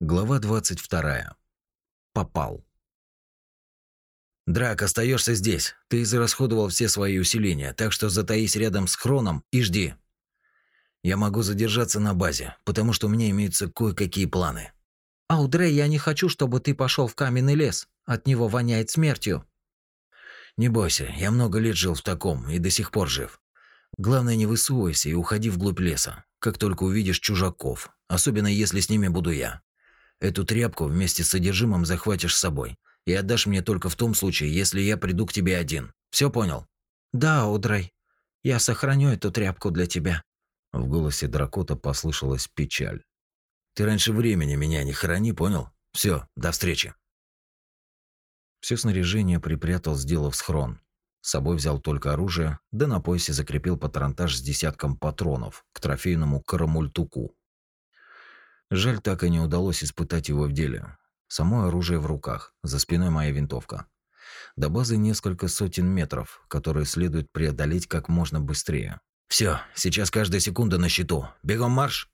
Глава 22. Попал. Драк, остаешься здесь. Ты израсходовал все свои усиления, так что затаись рядом с хроном и жди. Я могу задержаться на базе, потому что у меня имеются кое-какие планы. Аудрей, я не хочу, чтобы ты пошел в каменный лес. От него воняет смертью. Не бойся, я много лет жил в таком и до сих пор жив. Главное, не высовывайся и уходи вглубь леса, как только увидишь чужаков, особенно если с ними буду я. Эту тряпку вместе с содержимым захватишь с собой и отдашь мне только в том случае, если я приду к тебе один. Все понял? Да, Удрай. Я сохраню эту тряпку для тебя. В голосе Дракота послышалась печаль. Ты раньше времени меня не храни, понял? Все, до встречи. Все снаряжение припрятал, сделав схрон. С собой взял только оружие, да на поясе закрепил патронтаж с десятком патронов к трофейному карамультуку. Жаль, так и не удалось испытать его в деле. Само оружие в руках, за спиной моя винтовка. До базы несколько сотен метров, которые следует преодолеть как можно быстрее. Все, сейчас каждая секунда на счету. Бегом марш!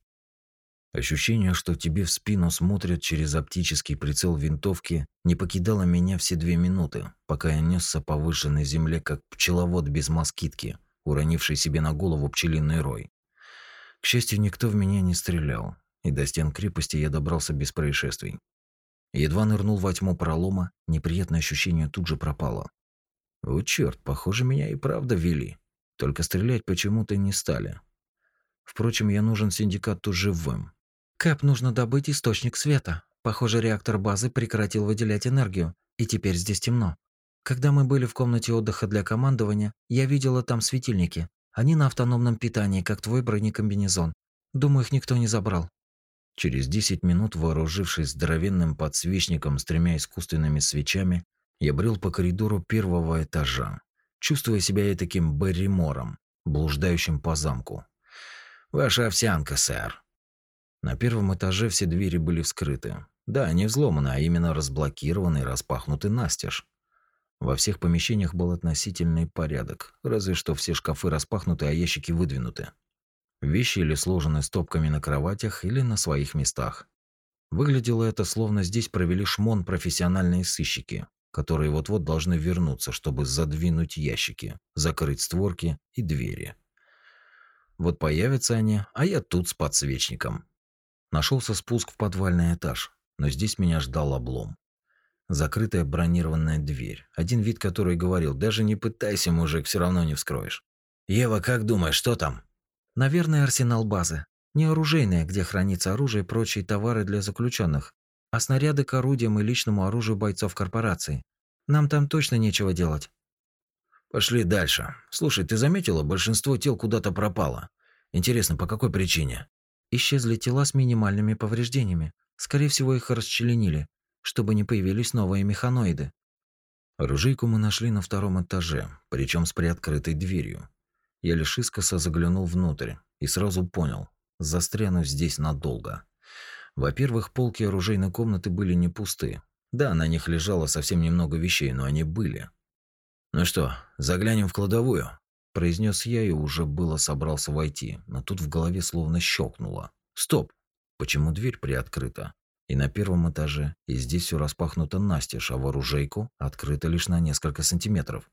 Ощущение, что тебе в спину смотрят через оптический прицел винтовки, не покидало меня все две минуты, пока я несся по выжженной земле, как пчеловод без москитки, уронивший себе на голову пчелиный рой. К счастью, никто в меня не стрелял, и до стен крепости я добрался без происшествий. Едва нырнул во тьму пролома, неприятное ощущение тут же пропало. О, черт, похоже, меня и правда вели. Только стрелять почему-то не стали. Впрочем, я нужен синдикату живым. Кэп, нужно добыть источник света. Похоже, реактор базы прекратил выделять энергию, и теперь здесь темно. Когда мы были в комнате отдыха для командования, я видела там светильники. Они на автономном питании, как твой бронекомбинезон. Думаю, их никто не забрал. Через 10 минут, вооружившись здоровенным подсвечником с тремя искусственными свечами, я брел по коридору первого этажа, чувствуя себя таким Берримором, блуждающим по замку. «Ваша овсянка, сэр». На первом этаже все двери были вскрыты. Да, не взломаны, а именно разблокированы и распахнуты настежь. Во всех помещениях был относительный порядок, разве что все шкафы распахнуты, а ящики выдвинуты. Вещи или сложены стопками на кроватях, или на своих местах. Выглядело это, словно здесь провели шмон профессиональные сыщики, которые вот-вот должны вернуться, чтобы задвинуть ящики, закрыть створки и двери. Вот появятся они, а я тут с подсвечником. Нашелся спуск в подвальный этаж, но здесь меня ждал облом. Закрытая бронированная дверь, один вид которой говорил, даже не пытайся, мужик, все равно не вскроешь. «Ева, как думаешь, что там?» Наверное, арсенал базы. Не оружейная, где хранится оружие и прочие товары для заключенных, а снаряды к орудиям и личному оружию бойцов корпорации. Нам там точно нечего делать. Пошли дальше. Слушай, ты заметила, большинство тел куда-то пропало. Интересно, по какой причине? Исчезли тела с минимальными повреждениями. Скорее всего, их расчленили, чтобы не появились новые механоиды. Оружейку мы нашли на втором этаже, причем с приоткрытой дверью. Я лишь искоса заглянул внутрь и сразу понял, застряну здесь надолго. Во-первых, полки оружейной комнаты были не пусты. Да, на них лежало совсем немного вещей, но они были. «Ну что, заглянем в кладовую?» произнес я и уже было собрался войти, но тут в голове словно щелкнуло. «Стоп! Почему дверь приоткрыта?» И на первом этаже, и здесь все распахнуто настежь, а в оружейку открыто лишь на несколько сантиметров.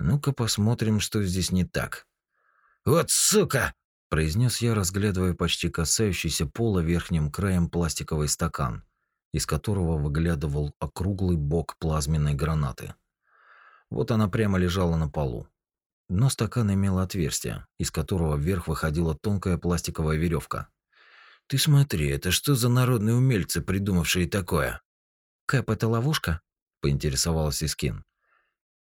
Ну-ка посмотрим, что здесь не так. Вот сука, произнес я, разглядывая почти касающийся пола верхним краем пластиковый стакан, из которого выглядывал округлый бок плазменной гранаты. Вот она прямо лежала на полу. Дно стакана имело отверстие, из которого вверх выходила тонкая пластиковая веревка. Ты смотри, это что за народные умельцы, придумавшие такое? Кэп, это ловушка? поинтересовался Искин.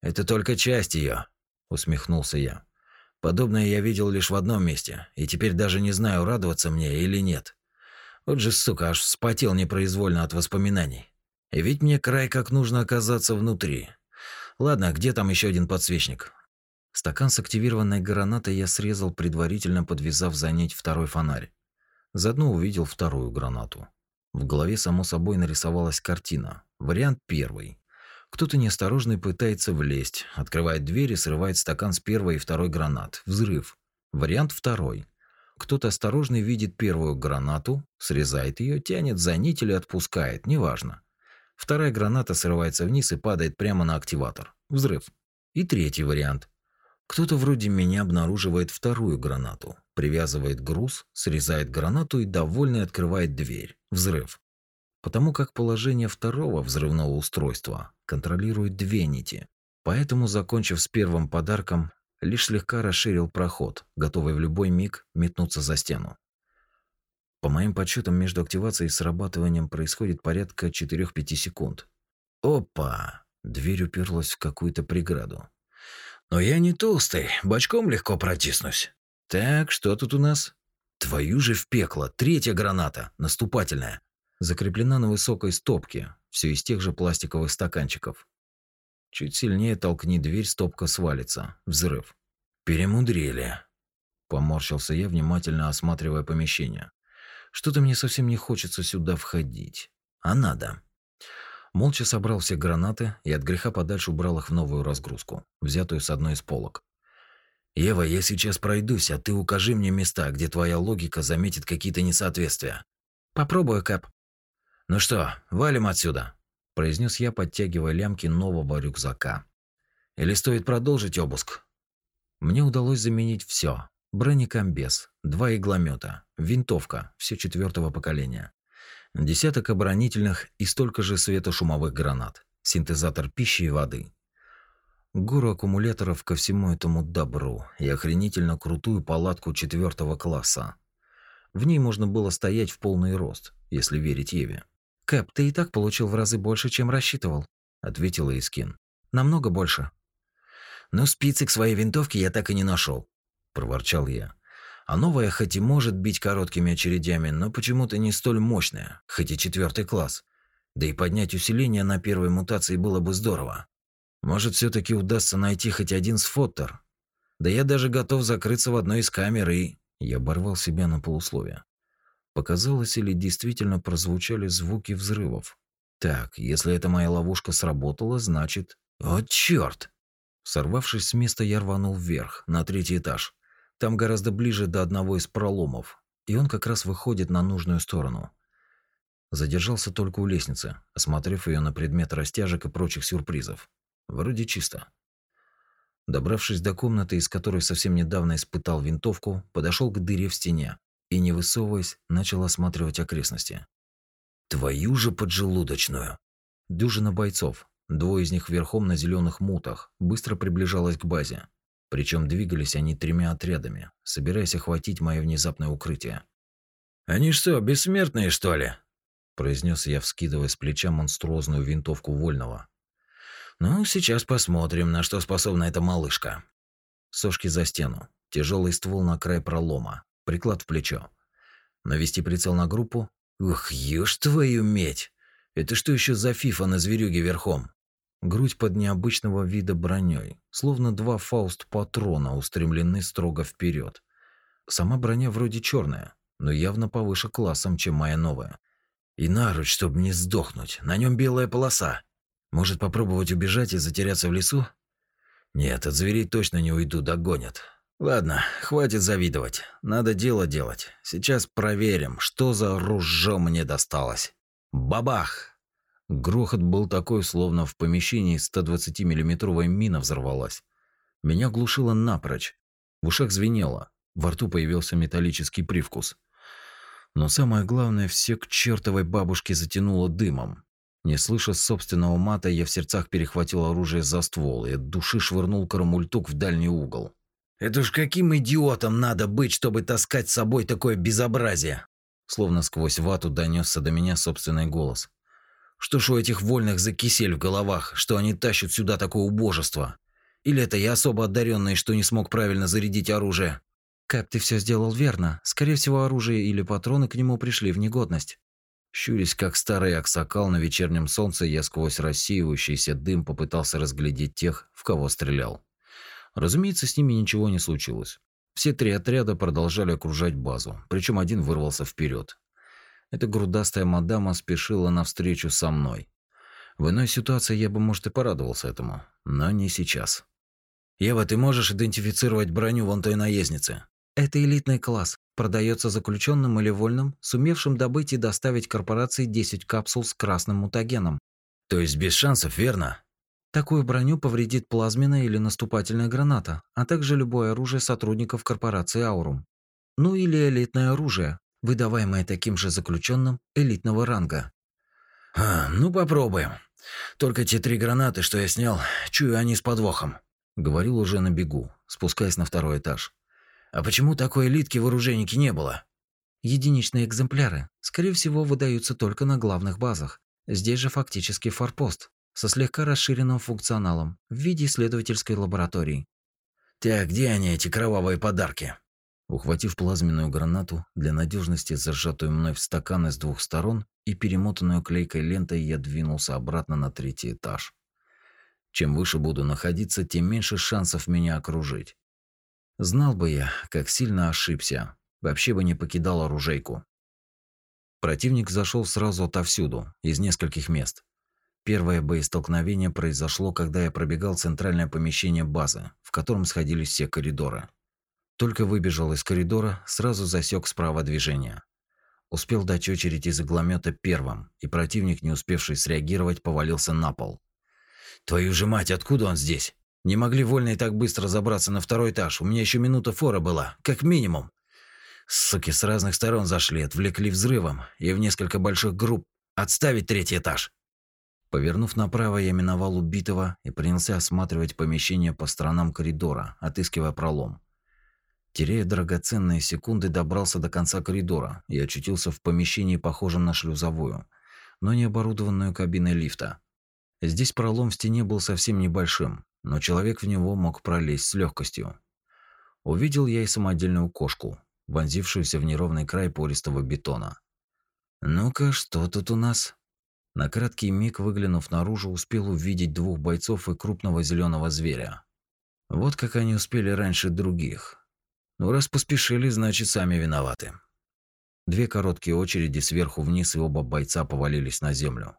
Это только часть ее, усмехнулся я. Подобное я видел лишь в одном месте, и теперь даже не знаю, радоваться мне или нет. Вот же, сука, аж вспотел непроизвольно от воспоминаний. И ведь мне край как нужно оказаться внутри. Ладно, где там еще один подсвечник? Стакан с активированной гранатой я срезал, предварительно подвязав за нить второй фонарь. Заодно увидел вторую гранату. В голове само собой нарисовалась картина. Вариант первый. Кто-то неосторожный пытается влезть, открывает дверь и срывает стакан с первой и второй гранат. Взрыв. Вариант второй. кто-то осторожный видит первую гранату, срезает ее, тянет за нить или отпускает, неважно. Вторая граната срывается вниз и падает прямо на активатор. Взрыв. И третий вариант. Кто-то вроде меня обнаруживает вторую гранату, привязывает груз, срезает гранату и довольный открывает дверь. Взрыв. Потому как положение второго взрывного устройства контролирует две нити. Поэтому, закончив с первым подарком, лишь слегка расширил проход, готовый в любой миг метнуться за стену. По моим подсчетам, между активацией и срабатыванием происходит порядка 4-5 секунд. Опа! Дверь уперлась в какую-то преграду. Но я не толстый, бочком легко протиснусь. Так, что тут у нас? Твою же в пекло, третья граната, наступательная. Закреплена на высокой стопке, все из тех же пластиковых стаканчиков. Чуть сильнее толкни дверь, стопка свалится. Взрыв. Перемудрили. Поморщился я, внимательно осматривая помещение. Что-то мне совсем не хочется сюда входить. А надо. Молча собрал все гранаты и от греха подальше убрал их в новую разгрузку, взятую с одной из полок. «Ева, я сейчас пройдусь, а ты укажи мне места, где твоя логика заметит какие-то несоответствия». «Попробую, Кэп». «Ну что, валим отсюда», – произнес я, подтягивая лямки нового рюкзака. «Или стоит продолжить обыск?» Мне удалось заменить все: Бронекомбез, два игломета, винтовка, все четвертого поколения, десяток оборонительных и столько же светошумовых гранат, синтезатор пищи и воды. Гору аккумуляторов ко всему этому добру и охренительно крутую палатку четвертого класса. В ней можно было стоять в полный рост, если верить Еве. «Кэп, ты и так получил в разы больше, чем рассчитывал», — ответила Искин. «Намного больше». «Но спицы к своей винтовке я так и не нашел», — проворчал я. «А новая хоть и может бить короткими очередями, но почему-то не столь мощная, хоть и четвертый класс. Да и поднять усиление на первой мутации было бы здорово. Может, все таки удастся найти хоть один сфоттер. Да я даже готов закрыться в одной из камер и...» Я оборвал себя на полусловие. Показалось или действительно прозвучали звуки взрывов. Так, если эта моя ловушка сработала, значит... О, черт! Сорвавшись с места, я рванул вверх, на третий этаж. Там гораздо ближе до одного из проломов, и он как раз выходит на нужную сторону. Задержался только у лестницы, осмотрев ее на предмет растяжек и прочих сюрпризов. Вроде чисто. Добравшись до комнаты, из которой совсем недавно испытал винтовку, подошел к дыре в стене и, не высовываясь, начал осматривать окрестности. «Твою же поджелудочную!» Дюжина бойцов, двое из них верхом на зеленых мутах, быстро приближалась к базе. Причем двигались они тремя отрядами, собираясь охватить мое внезапное укрытие. «Они что, бессмертные, что ли?» произнес я, вскидывая с плеча монструозную винтовку Вольного. «Ну, сейчас посмотрим, на что способна эта малышка». Сошки за стену, тяжелый ствол на край пролома, приклад в плечо. Навести прицел на группу. Ух, ешь твою медь! Это что еще за фифа на зверюге верхом? Грудь под необычного вида броней, словно два фауст-патрона устремлены строго вперед. Сама броня вроде черная, но явно повыше классом, чем моя новая. И наруч, чтобы не сдохнуть, на нем белая полоса. Может попробовать убежать и затеряться в лесу? Нет, от зверей точно не уйду, догонят. Ладно, хватит завидовать. Надо дело делать. Сейчас проверим, что за ружье мне досталось. Бабах! Грохот был такой, словно в помещении 120-миллиметровая мина взорвалась. Меня глушило напрочь. В ушах звенело. Во рту появился металлический привкус. Но самое главное, все к чертовой бабушке затянуло дымом. Не слыша собственного мата, я в сердцах перехватил оружие за ствол и от души швырнул карамультук в дальний угол. Это ж каким идиотом надо быть, чтобы таскать с собой такое безобразие? Словно сквозь вату донесся до меня собственный голос. Что ж у этих вольных за кисель в головах, что они тащат сюда такое убожество? Или это я особо одаренный, что не смог правильно зарядить оружие? Кэп, ты все сделал верно. Скорее всего, оружие или патроны к нему пришли в негодность. Щурясь, как старый аксакал на вечернем солнце, я сквозь рассеивающийся дым попытался разглядеть тех, в кого стрелял. Разумеется, с ними ничего не случилось. Все три отряда продолжали окружать базу, причем один вырвался вперед. Эта грудастая мадама спешила навстречу со мной. В иной ситуации я бы, может, и порадовался этому, но не сейчас. «Ева, ты можешь идентифицировать броню вон той наездницы?» «Это элитный класс. Продается заключенным или вольным, сумевшим добыть и доставить корпорации 10 капсул с красным мутагеном. То есть без шансов, верно? Такую броню повредит плазменная или наступательная граната, а также любое оружие сотрудников корпорации Аурум. Ну или элитное оружие, выдаваемое таким же заключенным элитного ранга. А, ну попробуем. Только те три гранаты, что я снял, чую они с подвохом. Говорил уже на бегу, спускаясь на второй этаж. А почему такой элитки в оружейнике не было? Единичные экземпляры, скорее всего, выдаются только на главных базах. Здесь же фактически форпост, со слегка расширенным функционалом, в виде исследовательской лаборатории. Так, где они, эти кровавые подарки? Ухватив плазменную гранату, для надежности зажатую мной в стаканы с двух сторон и перемотанную клейкой лентой, я двинулся обратно на третий этаж. Чем выше буду находиться, тем меньше шансов меня окружить. Знал бы я, как сильно ошибся, вообще бы не покидал оружейку. Противник зашел сразу отовсюду, из нескольких мест. Первое боестолкновение произошло, когда я пробегал центральное помещение базы, в котором сходились все коридоры. Только выбежал из коридора, сразу засек справа движение. Успел дать очередь из игломета первым, и противник, не успевший среагировать, повалился на пол. «Твою же мать, откуда он здесь?» Не могли вольные так быстро забраться на второй этаж. У меня еще минута фора была, как минимум. Суки с разных сторон зашли, отвлекли взрывом и в несколько больших групп. Отставить третий этаж. Повернув направо, я миновал убитого и принялся осматривать помещение по сторонам коридора, отыскивая пролом. Теряя драгоценные секунды, добрался до конца коридора и очутился в помещении, похожем на шлюзовую, но не оборудованную кабиной лифта. Здесь пролом в стене был совсем небольшим, но человек в него мог пролезть с легкостью. Увидел я и самодельную кошку, вонзившуюся в неровный край пористого бетона. «Ну-ка, что тут у нас?» На краткий миг, выглянув наружу, успел увидеть двух бойцов и крупного зеленого зверя. Вот как они успели раньше других. Ну, раз поспешили, значит, сами виноваты. Две короткие очереди сверху вниз, и оба бойца повалились на землю.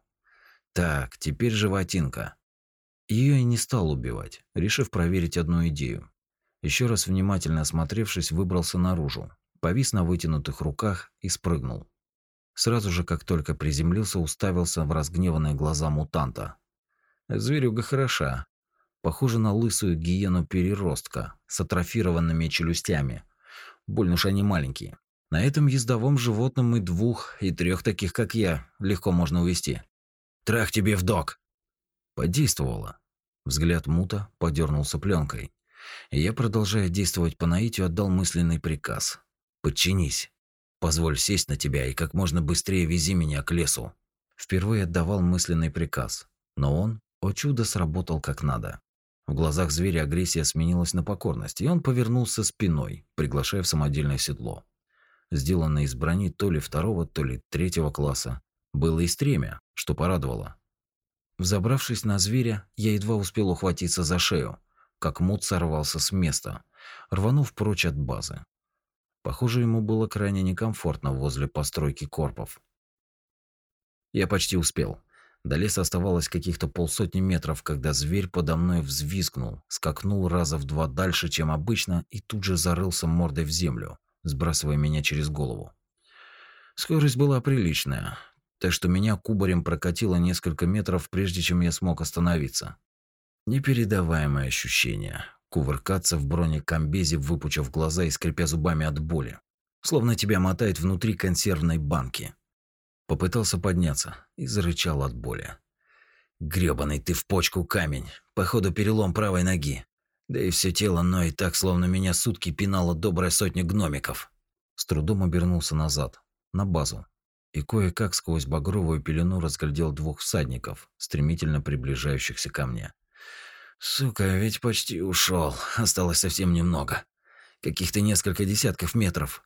Так, теперь животинка. Ее и не стал убивать, решив проверить одну идею. Еще раз внимательно осмотревшись, выбрался наружу, повис на вытянутых руках и спрыгнул. Сразу же, как только приземлился, уставился в разгневанные глаза мутанта. Зверюга хороша. Похожа на лысую гиену-переростка с атрофированными челюстями. Больно уж они маленькие. На этом ездовом животном и двух, и трех таких, как я, легко можно увести. Трах тебе в док. Подействовало. Взгляд мута подернулся пленкой. Я, продолжая действовать по наитию, отдал мысленный приказ. «Подчинись. Позволь сесть на тебя и как можно быстрее вези меня к лесу». Впервые отдавал мысленный приказ, но он, о чудо, сработал как надо. В глазах зверя агрессия сменилась на покорность, и он повернулся спиной, приглашая в самодельное седло. Сделанное из брони то ли второго, то ли третьего класса. Было и стремя, что порадовало. Взобравшись на зверя, я едва успел ухватиться за шею, как мут сорвался с места, рванув прочь от базы. Похоже, ему было крайне некомфортно возле постройки корпов. Я почти успел. До леса оставалось каких-то полсотни метров, когда зверь подо мной взвизгнул, скакнул раза в два дальше, чем обычно, и тут же зарылся мордой в землю, сбрасывая меня через голову. Скорость была приличная, так что меня кубарем прокатило несколько метров, прежде чем я смог остановиться. Непередаваемое ощущение кувыркаться в бронекомбезе, выпучив глаза и скрипя зубами от боли, словно тебя мотает внутри консервной банки. Попытался подняться и зарычал от боли. Грёбаный ты в почку камень, походу перелом правой ноги. Да и все тело ноет так, словно меня сутки пинала добрая сотня гномиков. С трудом обернулся назад, на базу, и кое-как сквозь багровую пелену разглядел двух всадников, стремительно приближающихся ко мне. Сука, ведь почти ушел, осталось совсем немного. Каких-то несколько десятков метров.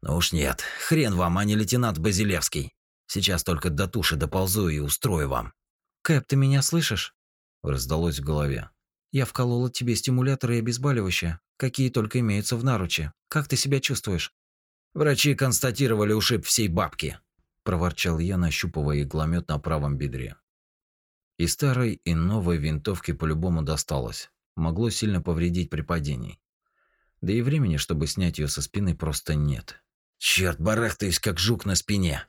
Но уж нет, хрен вам, а не лейтенант Базилевский. Сейчас только до туши доползу и устрою вам. Кэп, ты меня слышишь? Раздалось в голове. Я вколола тебе стимуляторы и обезболивающие, какие только имеются в наруче. Как ты себя чувствуешь? Врачи констатировали ушиб всей бабки, проворчал я, нащупывая игломет на правом бедре. И старой, и новой винтовки по-любому досталось. Могло сильно повредить при падении. Да и времени, чтобы снять ее со спины, просто нет. Черт, барахтаюсь, как жук на спине.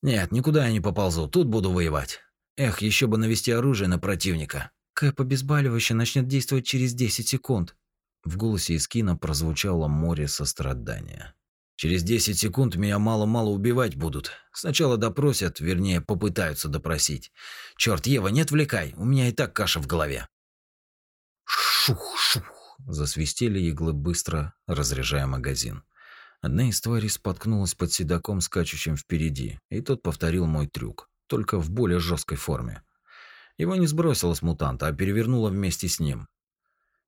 Нет, никуда я не поползу, тут буду воевать. Эх, еще бы навести оружие на противника. Кэп обезболивающее начнет действовать через 10 секунд. В голосе Искина прозвучало море сострадания. Через 10 секунд меня мало-мало убивать будут. Сначала допросят, вернее, попытаются допросить. Черт, Ева, не отвлекай, у меня и так каша в голове. Шух-шух. Засвистели иглы быстро, разряжая магазин. Одна из тварей споткнулась под седаком, скачущим впереди, и тот повторил мой трюк, только в более жесткой форме. Его не сбросило с мутанта, а перевернуло вместе с ним.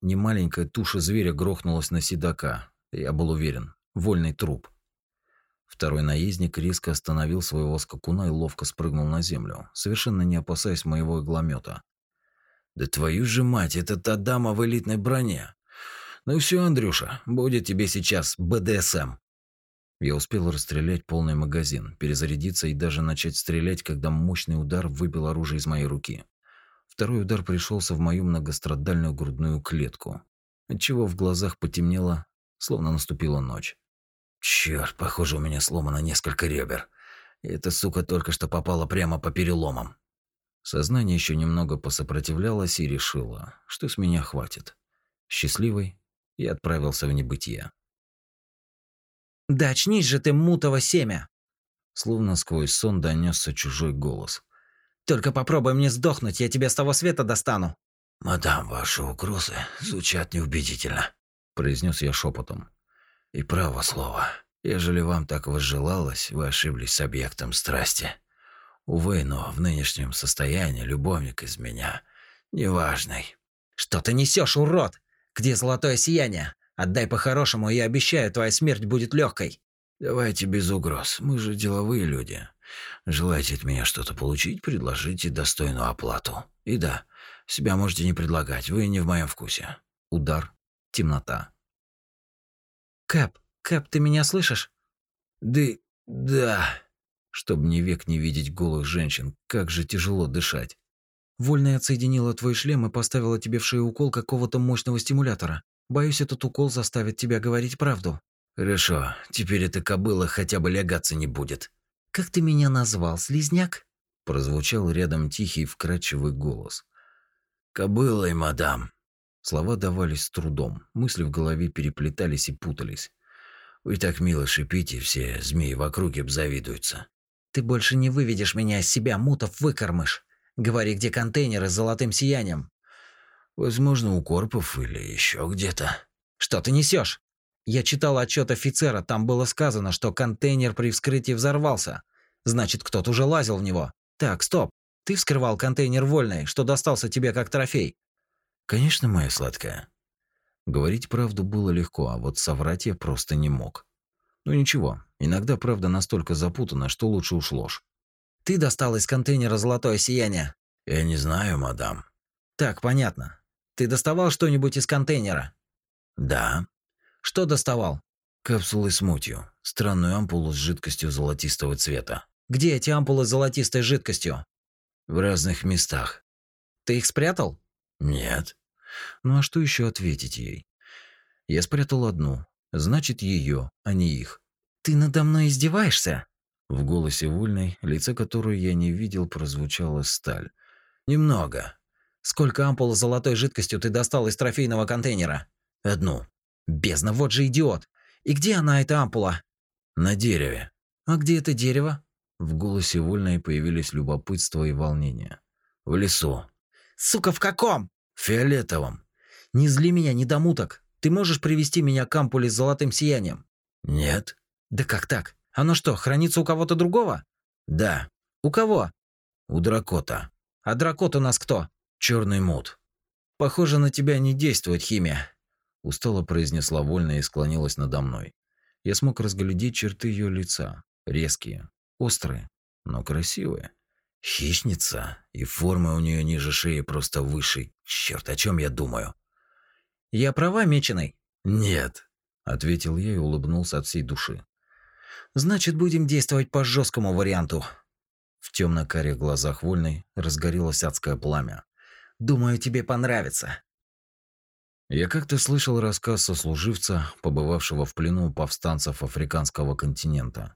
Немаленькая туша зверя грохнулась на седока. Я был уверен, вольный труп. Второй наездник резко остановил своего скакуна и ловко спрыгнул на землю, совершенно не опасаясь моего игломета. «Да твою же мать, это та дама в элитной броне! Ну все, Андрюша, будет тебе сейчас БДСМ!» Я успел расстрелять полный магазин, перезарядиться и даже начать стрелять, когда мощный удар выбил оружие из моей руки. Второй удар пришелся в мою многострадальную грудную клетку, отчего в глазах потемнело, словно наступила ночь. Черт, похоже, у меня сломано несколько ребер. И эта сука только что попала прямо по переломам. Сознание еще немного посопротивлялось и решило, что с меня хватит. Счастливый, я отправился в небытие. Да очнись же ты, мутово семя!» Словно сквозь сон донесся чужой голос. «Только попробуй мне сдохнуть, я тебя с того света достану!» «Мадам, ваши угрозы звучат неубедительно», – произнес я шепотом. «И право слово, ежели вам так возжелалось, вы ошиблись с объектом страсти. Увы, но в нынешнем состоянии любовник из меня неважный». «Что ты несешь, урод? Где золотое сияние? Отдай по-хорошему, я обещаю, твоя смерть будет легкой. Давайте без угроз. Мы же деловые люди. Желаете от меня что-то получить, предложите достойную оплату. И да, себя можете не предлагать, вы не в моем вкусе. Удар. Темнота. Кэп, Кэп, ты меня слышишь? Да, да. Чтоб ни век не видеть голых женщин, как же тяжело дышать. Вольная отсоединила твой шлем и поставила тебе в шею укол какого-то мощного стимулятора. Боюсь, этот укол заставит тебя говорить правду. Хорошо, теперь эта кобыла хотя бы лягаться не будет. Как ты меня назвал, слизняк? Прозвучал рядом тихий вкрадчивый голос. Кобылой, мадам. Слова давались с трудом, мысли в голове переплетались и путались. Вы так мило шипите, все змеи в округе обзавидуются. Ты больше не выведешь меня из себя, мутов выкормыш. Говори, где контейнеры с золотым сиянием. Возможно, у корпов или еще где-то. Что ты несешь? Я читал отчет офицера, там было сказано, что контейнер при вскрытии взорвался. Значит, кто-то уже лазил в него. Так, стоп. Ты вскрывал контейнер вольный, что достался тебе как трофей. Конечно, моя сладкая. Говорить правду было легко, а вот соврать я просто не мог. Ну ничего, иногда правда настолько запутана, что лучше уж ложь. Ты достал из контейнера золотое сияние? Я не знаю, мадам. Так, понятно. Ты доставал что-нибудь из контейнера? Да. Что доставал? Капсулы с мутью. Странную ампулу с жидкостью золотистого цвета. Где эти ампулы с золотистой жидкостью? В разных местах. Ты их спрятал? Нет. Ну а что еще ответить ей? Я спрятал одну. Значит, ее, а не их. Ты надо мной издеваешься? В голосе Вольной, лице которую я не видел, прозвучала сталь. Немного. Сколько ампул с золотой жидкостью ты достал из трофейного контейнера? Одну. Бездна, вот же идиот. И где она, эта ампула? На дереве. А где это дерево? В голосе Вольной появились любопытство и волнение. В лесу. Сука, в каком? В фиолетовом. Не зли меня, недомуток. Ты можешь привести меня к ампуле с золотым сиянием? Нет. Да как так? Оно что, хранится у кого-то другого? Да. У кого? У дракота. А дракот у нас кто? Черный мут. Похоже, на тебя не действует химия. Устало произнесла вольно и склонилась надо мной. Я смог разглядеть черты ее лица. Резкие, острые, но красивые. Хищница, и форма у нее ниже шеи просто выше. Черт, о чем я думаю? Я права, меченый? Нет, ответил я и улыбнулся от всей души. Значит, будем действовать по жесткому варианту. В темно-карих глазах вольной разгорелось адское пламя. Думаю, тебе понравится. Я как-то слышал рассказ сослуживца, побывавшего в плену у повстанцев африканского континента.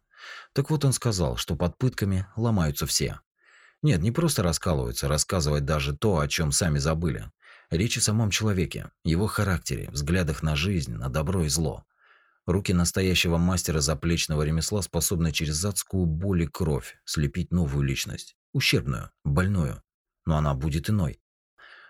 Так вот он сказал, что под пытками ломаются все. Нет, не просто раскалываются, рассказывать даже то, о чем сами забыли. Речь о самом человеке, его характере, взглядах на жизнь, на добро и зло. Руки настоящего мастера заплечного ремесла способны через адскую боль и кровь слепить новую личность. Ущербную, больную. Но она будет иной.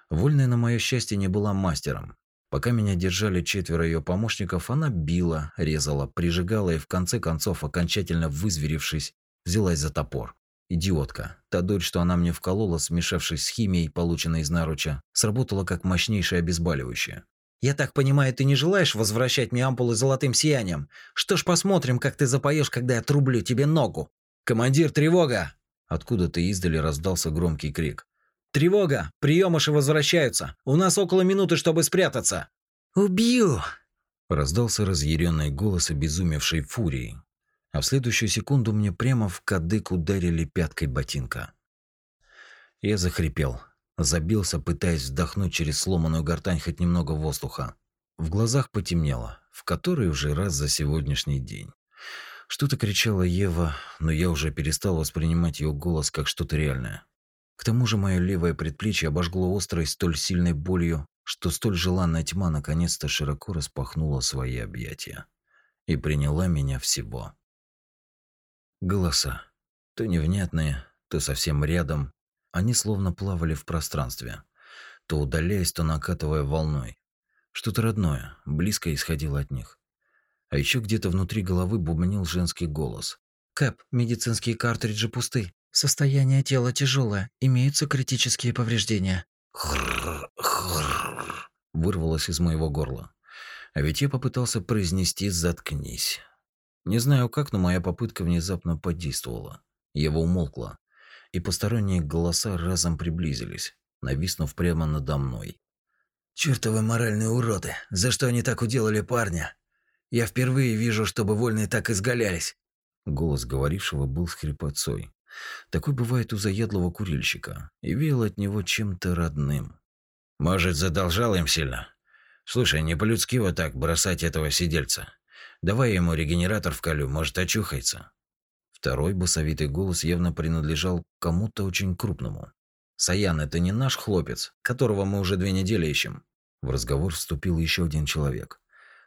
Вольная на мое счастье не была мастером, Пока меня держали четверо ее помощников, она била, резала, прижигала и в конце концов, окончательно вызверившись, взялась за топор. Идиотка. Та дурь, что она мне вколола, смешавшись с химией, полученной из наруча, сработала как мощнейшее обезболивающее. «Я так понимаю, ты не желаешь возвращать мне ампулы золотым сиянием? Что ж, посмотрим, как ты запоешь, когда я отрублю тебе ногу!» «Командир, тревога!» Откуда-то издали раздался громкий крик. «Тревога! Приемыши возвращаются! У нас около минуты, чтобы спрятаться!» «Убью!» Раздался разъяренный голос обезумевшей фурии. А в следующую секунду мне прямо в кадык ударили пяткой ботинка. Я захрипел, забился, пытаясь вдохнуть через сломанную гортань хоть немного воздуха. В глазах потемнело, в который уже раз за сегодняшний день. Что-то кричала Ева, но я уже перестал воспринимать ее голос как что-то реальное. К тому же мое левое предплечье обожгло острой столь сильной болью, что столь желанная тьма наконец-то широко распахнула свои объятия и приняла меня всего. Голоса. То невнятные, то совсем рядом. Они словно плавали в пространстве, то удаляясь, то накатывая волной. Что-то родное, близко исходило от них. А еще где-то внутри головы бубнил женский голос. «Кэп, медицинские картриджи пусты. Состояние тела тяжелое, имеются критические повреждения. Вырвалось из моего горла. А ведь я попытался произнести «заткнись». Не знаю как, но моя попытка внезапно подействовала. Его умолкла, и посторонние голоса разом приблизились, нависнув прямо надо мной. «Чёртовы моральные уроды! За что они так уделали парня? Я впервые вижу, чтобы вольные так изгалялись!» Голос говорившего был с хрипотцой. Такой бывает у заядлого курильщика, и веял от него чем-то родным. «Может, задолжал им сильно? Слушай, не по-людски вот так бросать этого сидельца. Давай ему регенератор вколю, может, очухается». Второй басовитый голос явно принадлежал кому-то очень крупному. «Саян, это не наш хлопец, которого мы уже две недели ищем». В разговор вступил еще один человек.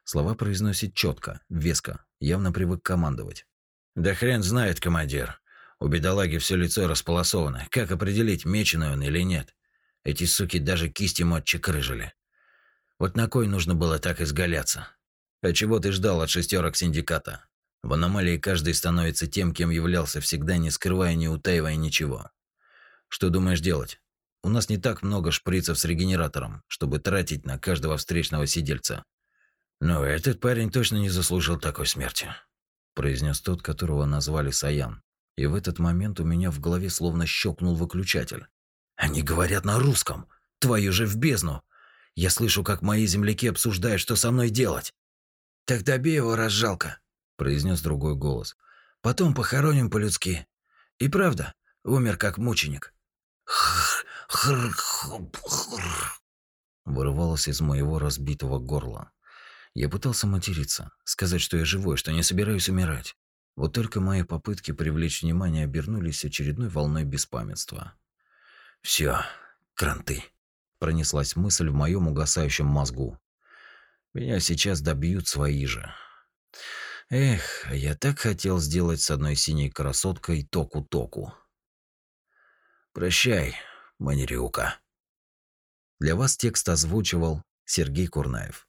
Слова произносит четко, веско, явно привык командовать. «Да хрен знает, командир. У бедолаги все лицо располосовано. Как определить, меченый он или нет? Эти суки даже кисти ему отчекрыжили. Вот на кой нужно было так изгаляться? А чего ты ждал от шестерок синдиката? В аномалии каждый становится тем, кем являлся, всегда не скрывая, не утаивая ничего. Что думаешь делать? У нас не так много шприцев с регенератором, чтобы тратить на каждого встречного сидельца. Но этот парень точно не заслужил такой смерти, произнес тот, которого назвали Саян. И в этот момент у меня в голове словно щелкнул выключатель. Они говорят на русском. Твою же в бездну. Я слышу, как мои земляки обсуждают, что со мной делать. Тогда бей его, разжалка, произнес другой голос. Потом похороним по-людски. И правда, умер как мученик. Вырывалось из моего разбитого горла. Я пытался материться, сказать, что я живой, что не собираюсь умирать. Вот только мои попытки привлечь внимание обернулись очередной волной беспамятства. Все, кранты. Пронеслась мысль в моем угасающем мозгу. Меня сейчас добьют свои же. Эх, я так хотел сделать с одной синей красоткой току-току. Прощай, Манерюка. Для вас текст озвучивал Сергей Курнаев.